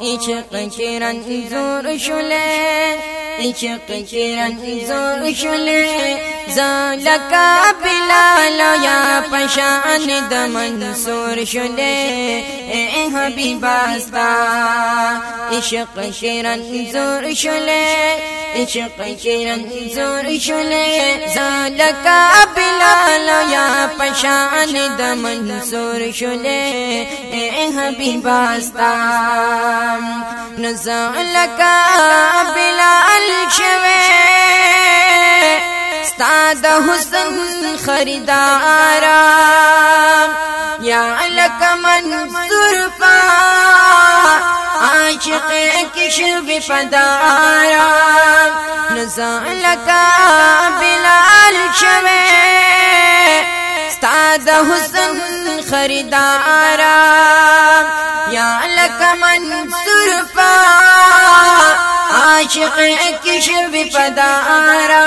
İçik kiran zor şule İçik kiran zor şule Zalaka bilal ya paşan da mansur şule Ey habibasta İşik kiran zor şule İşik kiran zor şule Zalaka لالا یا پشان د منصور شله اے حبیبا استا نزل کا بلال شوه استاد حسن خریدارا یا لک منصور پا عاشق پدایا بدارا لگا بلال شوے ستاد حسن خریدارا عاشق کشر وی پدارا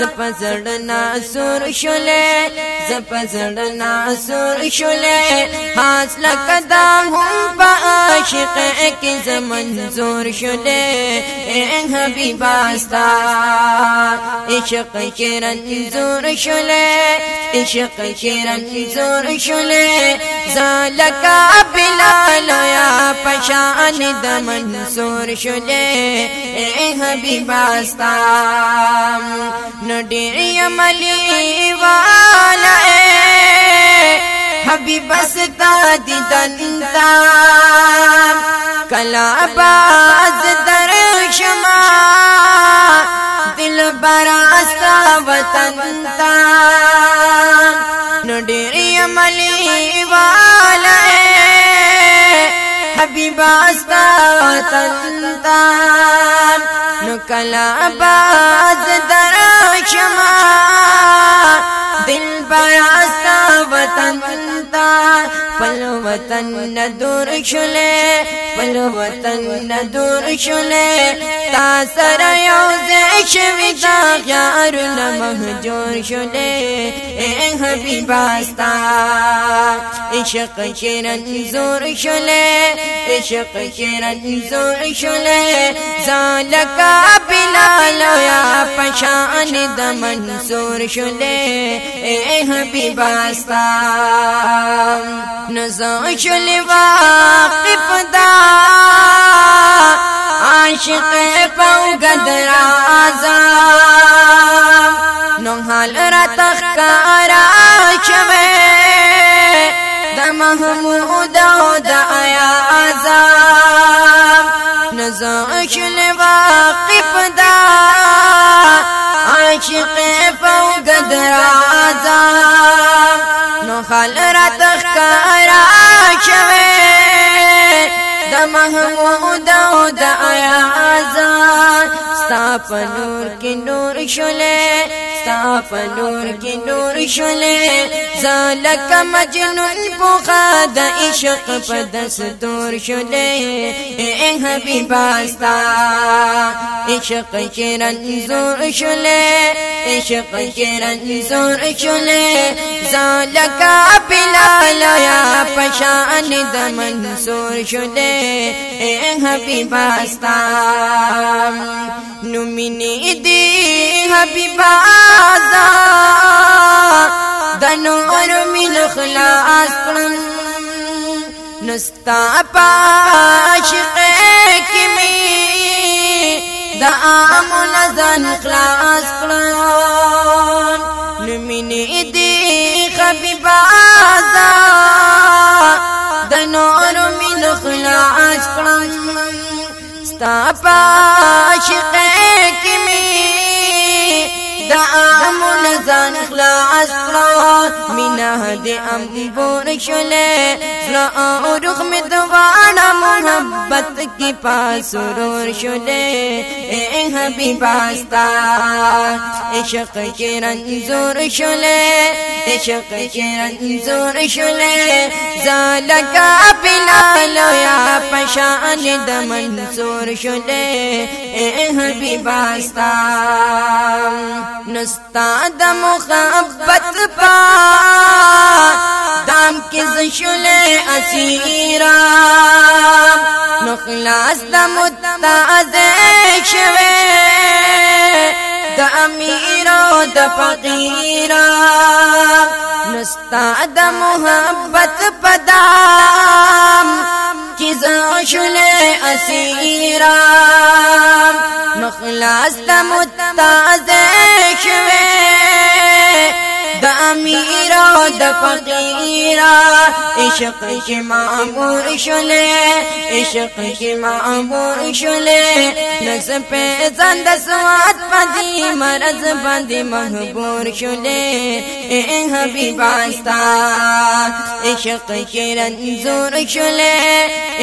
زپزړ ناسور شله زپزړ ناسور شله حاصل لکدا هم با عاشق کی زمنزور شله اے حبیبا استا عشق کی رنزور شله عشق کی رنزور شله زلکا بلال یا پشان د منصور شله اے حبیب استام نو ډیری عملی والا اے حبیب ستا دیدن تا کلا باز در دل براستا وطن تا نو ډیری عملی حبیب استا وطن تا نو کلا باز در شما دل براستا وطن تا پل وطن ندور شلے پل وطن ندور شلے تا سر یو که وی تا یار لمحجور شده ای حبیب استا عشق که رنزور شده عشق که رنزور شده زالکا بلال یا پشان د منصور شده ای حبیب استا نزا شده واقف دار عاشق پاو گدرازا نو حال را تخکارا شوه د محمود او د ایازا نزاش شل دا عاشق پاو گدرازا نو حال را تخکارا محمود او د آیا آزاد ستا ستا په په نور نور نور کې شولې کې نور شولې شلے مجنون په شلے عشق په دس دور شولې اے حبیبا ستا عشق کې رنزور شولې عشق کې رنزور شولې سال کا پلایا پشان د منصور شده اے حبیبا استا نو منی دی حبیبا دا دنو اور من خلاص کړم نستا پاشق کی می د امن ځان خلاص کړان نمینې دې خبيبا زا د نور مين خلاص کړان ستا په عاشق کې مين د امون زان خلاص ام مینا د امبور شلې زړه او روح مې دواړه محبت کې پاسور شلې اے إيه حبیبا ستا عشق کې رنزور شلې عشق کې رنزور شلې زالکا بلال یا پشان دمن زور شلې اے إيه حبیبا ستا نستا د مخبت پا دام کې زشل اسیرا نو خلاص د مت از شوه د امیر د فقیر نستا د محبت پدام شل اسیرا نخلاص تمتازه شوه دامیرو د فقیرہ عشق کې ما ابو شله عشق کې ما ابو شله نس په زند سوات پدې مرز باندې محبور شله اے حبیب استا عشق کې رن زور شله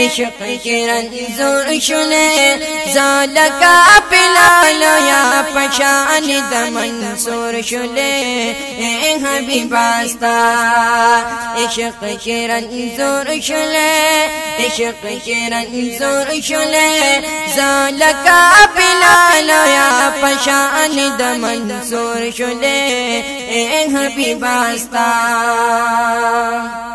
عشق کې رن زور شله زالکا پلاله پشان د منصور شله حبیب استا عشق کیران شله عشق کیران زور شله زلکا بلال یا پشان د منصور شله حبیب استا